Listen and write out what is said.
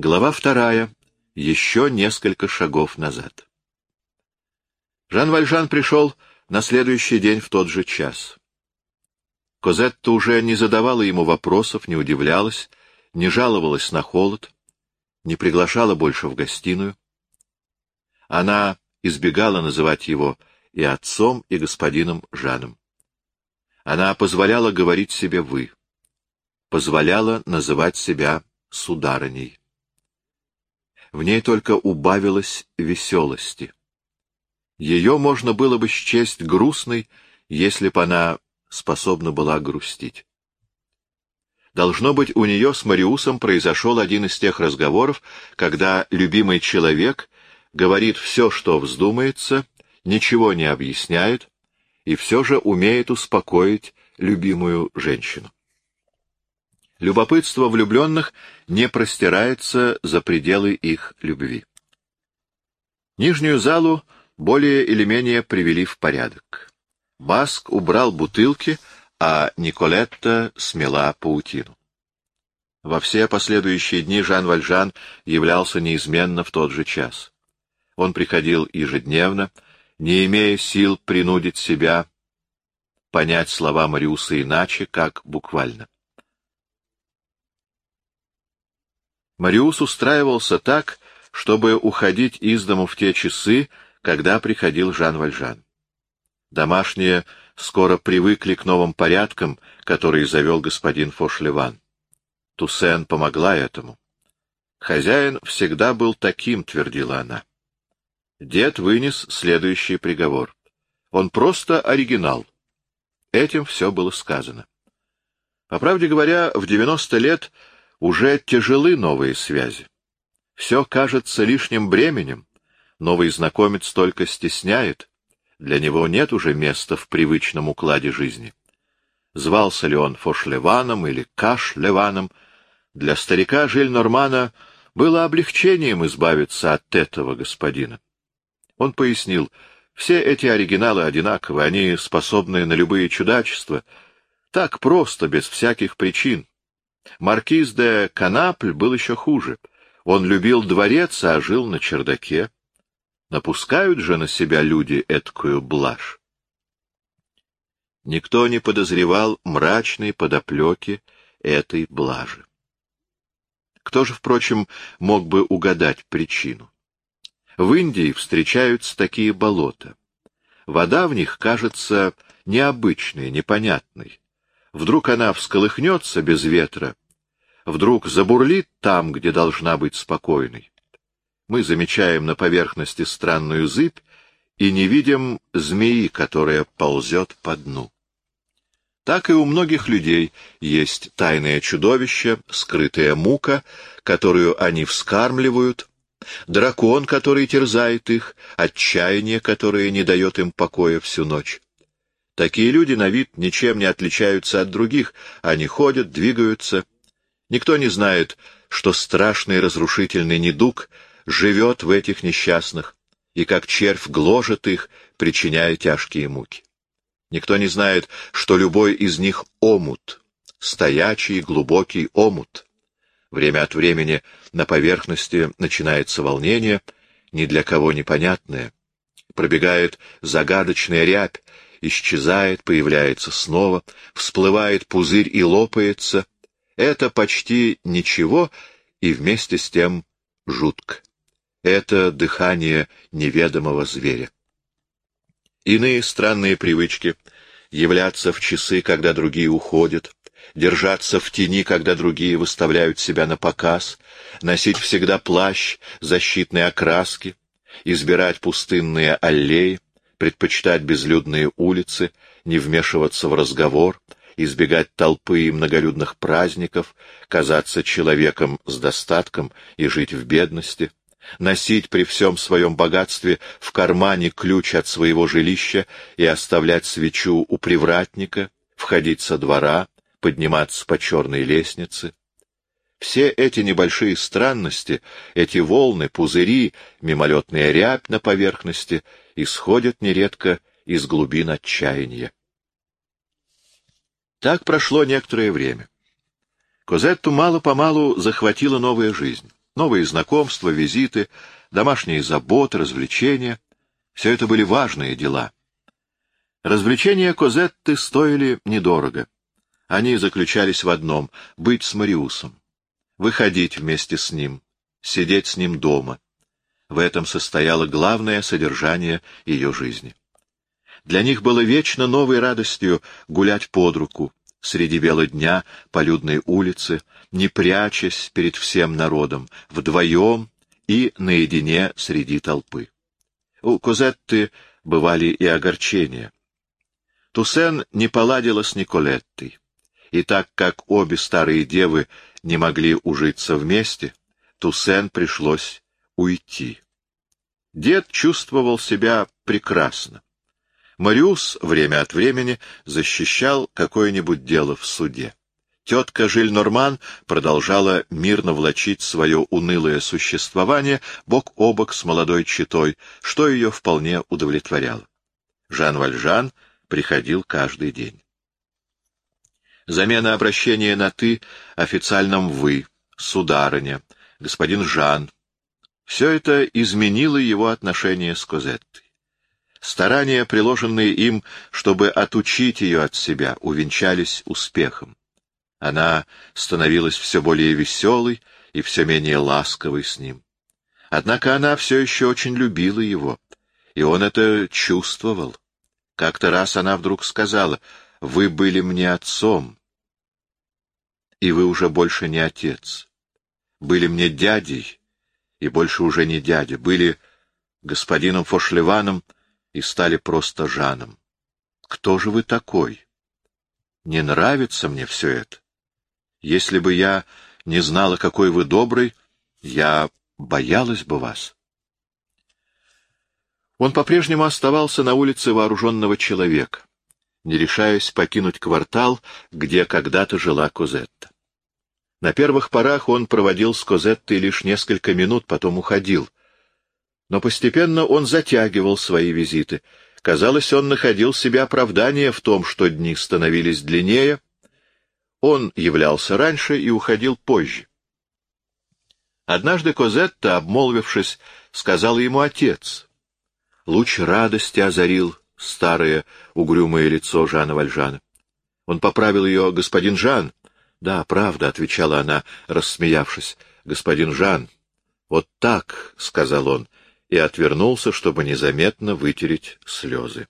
Глава вторая. Еще несколько шагов назад. Жан Вальжан пришел на следующий день в тот же час. Козетта уже не задавала ему вопросов, не удивлялась, не жаловалась на холод, не приглашала больше в гостиную. Она избегала называть его и отцом, и господином Жаном. Она позволяла говорить себе «вы», позволяла называть себя сударыней в ней только убавилось веселости. Ее можно было бы счесть грустной, если бы она способна была грустить. Должно быть, у нее с Мариусом произошел один из тех разговоров, когда любимый человек говорит все, что вздумается, ничего не объясняет и все же умеет успокоить любимую женщину. Любопытство влюбленных не простирается за пределы их любви. Нижнюю залу более или менее привели в порядок. Баск убрал бутылки, а Николетта смела паутину. Во все последующие дни Жан Вальжан являлся неизменно в тот же час. Он приходил ежедневно, не имея сил принудить себя понять слова Мариуса иначе, как буквально. Мариус устраивался так, чтобы уходить из дому в те часы, когда приходил Жан Вальжан. Домашние скоро привыкли к новым порядкам, которые завел господин Фошлеван. Туссен помогла этому. Хозяин всегда был таким, твердила она. Дед вынес следующий приговор. Он просто оригинал. Этим все было сказано. По правде говоря, в девяносто лет уже тяжелы новые связи. Все кажется лишним бременем. Новый знакомец только стесняет. Для него нет уже места в привычном укладе жизни. Звался ли он Фошлеваном или Кашлеваном, для старика Жиль-Нормана было облегчением избавиться от этого господина. Он пояснил, все эти оригиналы одинаковы, они способны на любые чудачества, так просто, без всяких причин. Маркиз де Канапль был еще хуже. Он любил дворец, а жил на чердаке. Напускают же на себя люди эткую блажь. Никто не подозревал мрачной подоплеки этой блажи. Кто же, впрочем, мог бы угадать причину? В Индии встречаются такие болота. Вода в них кажется необычной, непонятной. Вдруг она всколыхнется без ветра, вдруг забурлит там, где должна быть спокойной. Мы замечаем на поверхности странную зыбь и не видим змеи, которая ползет по дну. Так и у многих людей есть тайное чудовище, скрытая мука, которую они вскармливают, дракон, который терзает их, отчаяние, которое не дает им покоя всю ночь. Такие люди на вид ничем не отличаются от других, они ходят, двигаются. Никто не знает, что страшный разрушительный недуг живет в этих несчастных, и как червь гложет их, причиняя тяжкие муки. Никто не знает, что любой из них омут, стоячий глубокий омут. Время от времени на поверхности начинается волнение, ни для кого непонятное. Пробегает загадочная рябь, исчезает, появляется снова, всплывает пузырь и лопается. Это почти ничего и вместе с тем жутко. Это дыхание неведомого зверя. Иные странные привычки — являться в часы, когда другие уходят, держаться в тени, когда другие выставляют себя на показ, носить всегда плащ защитной окраски, избирать пустынные аллеи, предпочитать безлюдные улицы, не вмешиваться в разговор, избегать толпы и многолюдных праздников, казаться человеком с достатком и жить в бедности, носить при всем своем богатстве в кармане ключ от своего жилища и оставлять свечу у привратника, входить со двора, подниматься по черной лестнице. Все эти небольшие странности, эти волны, пузыри, мимолетная рябь на поверхности исходят нередко из глубин отчаяния. Так прошло некоторое время. Козетту мало-помалу захватила новая жизнь. Новые знакомства, визиты, домашние заботы, развлечения — все это были важные дела. Развлечения Козетты стоили недорого. Они заключались в одном — быть с Мариусом, выходить вместе с ним, сидеть с ним дома. В этом состояло главное содержание ее жизни. Для них было вечно новой радостью гулять под руку, среди бела дня по людной улице, не прячась перед всем народом, вдвоем и наедине среди толпы. У Козетты бывали и огорчения. Туссен не поладила с Николеттой, и так как обе старые девы не могли ужиться вместе, Туссен пришлось уйти. Дед чувствовал себя прекрасно. Мариус время от времени защищал какое-нибудь дело в суде. Тетка Жиль-Норман продолжала мирно влачить свое унылое существование бок о бок с молодой читой, что ее вполне удовлетворяло. Жан Вальжан приходил каждый день. Замена обращения на «ты» официальном «вы», «сударыня», «господин Жан». Все это изменило его отношение с Козеттой. Старания, приложенные им, чтобы отучить ее от себя, увенчались успехом. Она становилась все более веселой и все менее ласковой с ним. Однако она все еще очень любила его, и он это чувствовал. Как-то раз она вдруг сказала, «Вы были мне отцом, и вы уже больше не отец. Были мне дядей, и больше уже не дядя. Были господином Фошлеваном, и стали просто Жаном. Кто же вы такой? Не нравится мне все это. Если бы я не знала, какой вы добрый, я боялась бы вас. Он по-прежнему оставался на улице вооруженного человека, не решаясь покинуть квартал, где когда-то жила Козетта. На первых порах он проводил с Козеттой лишь несколько минут, потом уходил. Но постепенно он затягивал свои визиты. Казалось, он находил себе оправдание в том, что дни становились длиннее. Он являлся раньше и уходил позже. Однажды Козетта, обмолвившись, сказал ему отец. Луч радости озарил старое угрюмое лицо Жана Вальжана. Он поправил ее, господин Жан. — Да, правда, — отвечала она, рассмеявшись. — Господин Жан. — Вот так, — сказал он, и отвернулся, чтобы незаметно вытереть слезы.